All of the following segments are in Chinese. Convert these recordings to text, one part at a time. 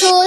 说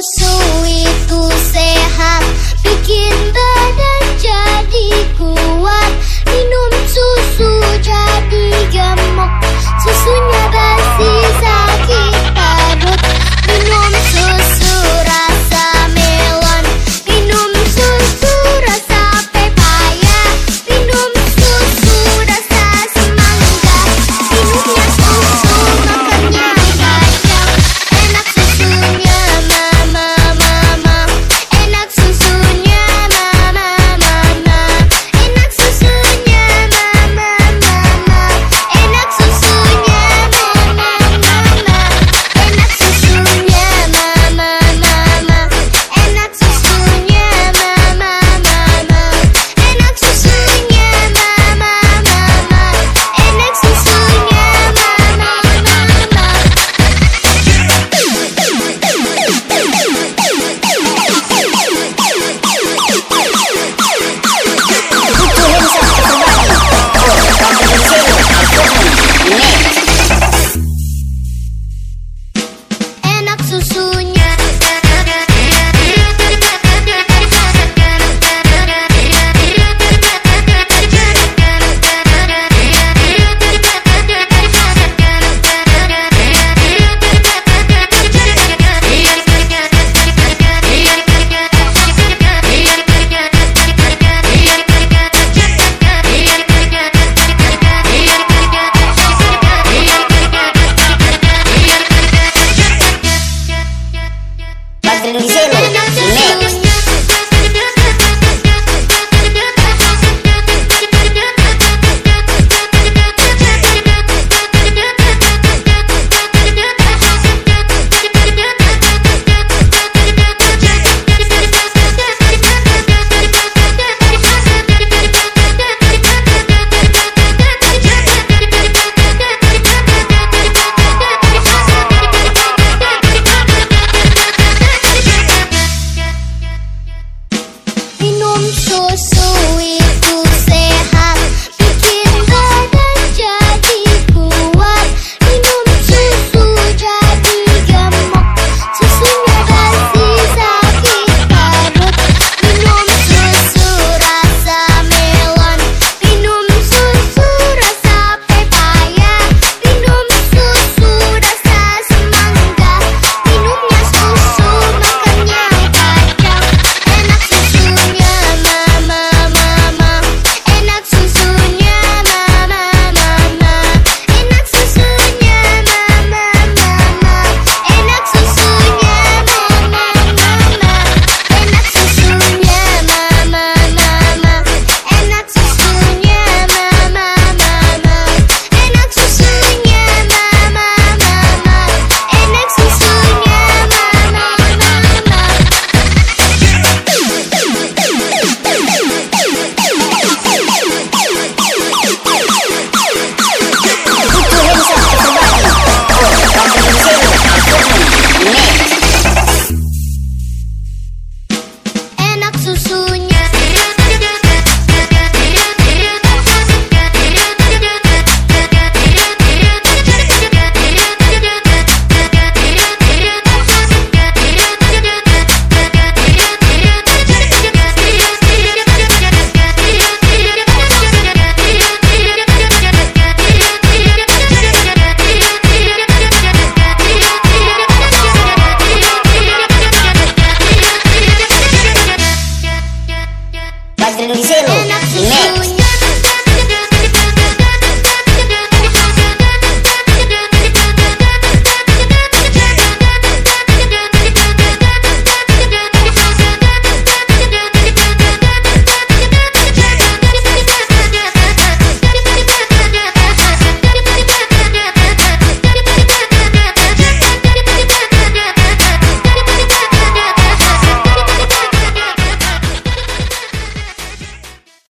Santos.